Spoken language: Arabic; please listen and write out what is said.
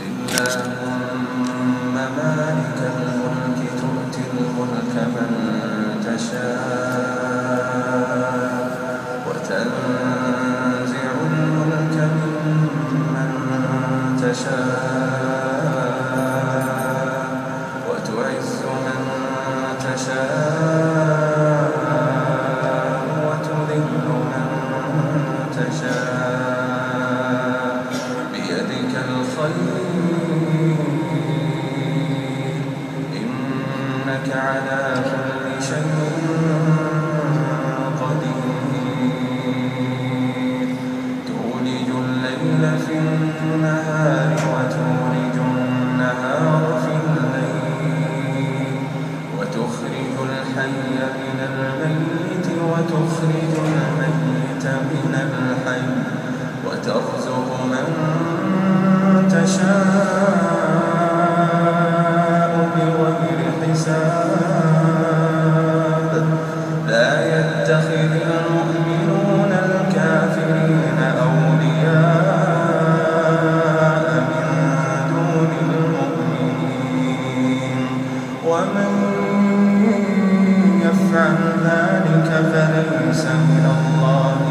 اللهم مالك الملك تؤتي الملك من تشاء وتنزع الملك ممن تشاء تعالى ومن يفعل ذلك فليس من الله.